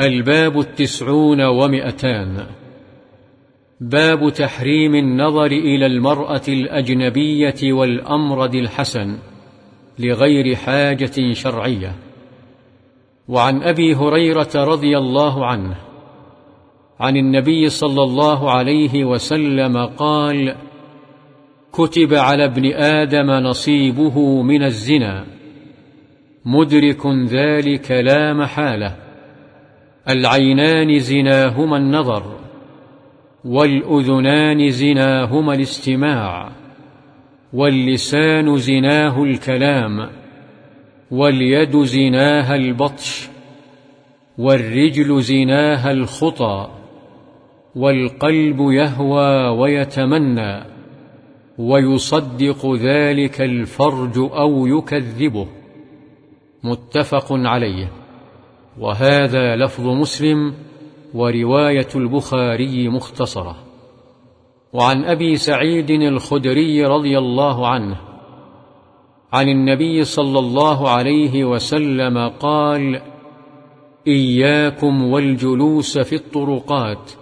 الباب التسعون ومئتان. باب تحريم النظر إلى المرأة الأجنبية والأمرد الحسن لغير حاجة شرعية. وعن أبي هريرة رضي الله عنه عن النبي صلى الله عليه وسلم قال كتب على ابن آدم نصيبه من الزنا. مدرك ذلك لا محالة. العينان زناهما النظر والأذنان زناهما الاستماع واللسان زناه الكلام واليد زناها البطش والرجل زناها الخطى والقلب يهوى ويتمنى ويصدق ذلك الفرج أو يكذبه. متفق عليه. وهذا لفظ مسلم ورواية البخاري مختصرة. وعن أبي سعيد الخدري رضي الله عنه عن النبي صلى الله عليه وسلم قال إياكم والجلوس في الطرقات.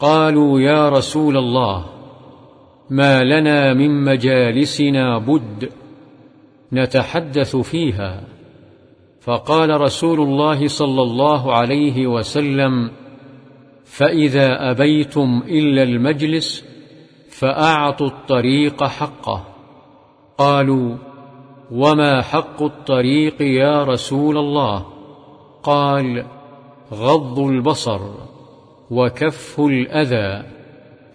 قالوا يا رسول الله ما لنا من مجالسنا بد نتحدث فيها. فقال رسول الله صلى الله عليه وسلم فإذا أبيتم إلا المجلس فأعطوا الطريق حقه. قالوا وما حق الطريق يا رسول الله؟ قال غض البصر وكف الأذى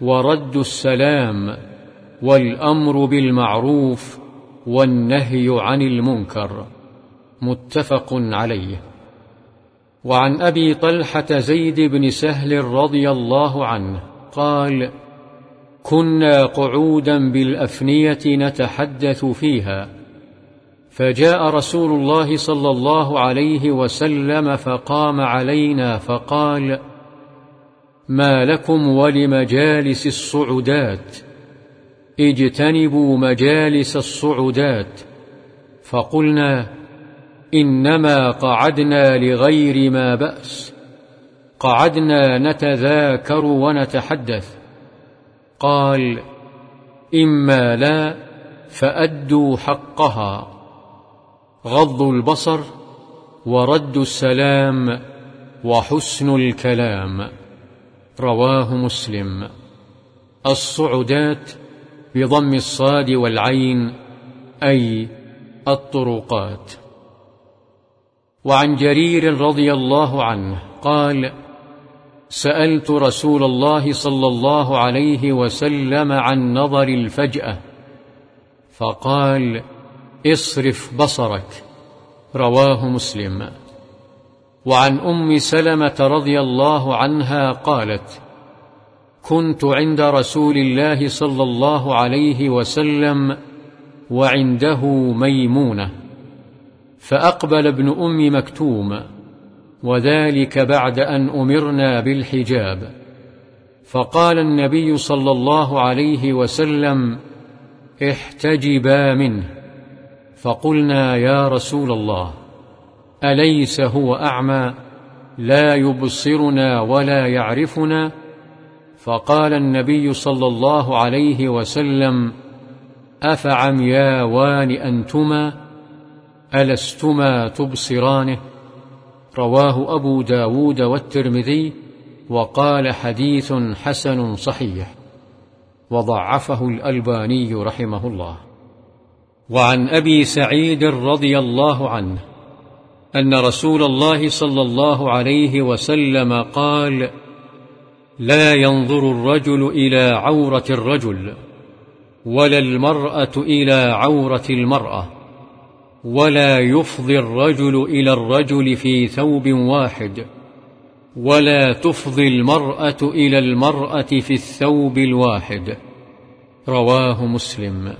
ورد السلام والأمر بالمعروف والنهي عن المنكر. متفق عليه. وعن أبي طلحة زيد بن سهل رضي الله عنه قال كنا قعودا بالأفنية نتحدث فيها. فجاء رسول الله صلى الله عليه وسلم فقام علينا فقال ما لكم ولمجالس الصعدات؟ اجتنبوا مجالس الصعدات. فقلنا إنما قعدنا لغير ما بأس. قعدنا نتذاكر ونتحدث. قال إما لا فأدوا حقها. غض البصر ورد السلام وحسن الكلام. رواه مسلم. الصعدات بضم الصاد والعين أي الطرقات. وعن جرير رضي الله عنه قال سألت رسول الله صلى الله عليه وسلم عن نظر الفجأة فقال اصرف بصرك. رواه مسلم. وعن أم سلمة رضي الله عنها قالت كنت عند رسول الله صلى الله عليه وسلم وعنده ميمونة. فأقبل ابن أم مكتوم وذلك بعد أن أمرنا بالحجاب. فقال النبي صلى الله عليه وسلم احتجبا منه. فقلنا يا رسول الله أليس هو أعمى؟ لا يبصرنا ولا يعرفنا. فقال النبي صلى الله عليه وسلم أفعمياوان أنتما؟ ألستما تبصرانه؟ رواه أبو داود والترمذي وقال حديث حسن صحيح. وضعفه الألباني رحمه الله. وعن أبي سعيد رضي الله عنه أن رسول الله صلى الله عليه وسلم قال لا ينظر الرجل إلى عورة الرجل ولا المرأة إلى عورة المرأة. ولا يفضي الرجل إلى الرجل في ثوب واحد ولا تفضي المرأة إلى المرأة في الثوب الواحد. رواه مسلم.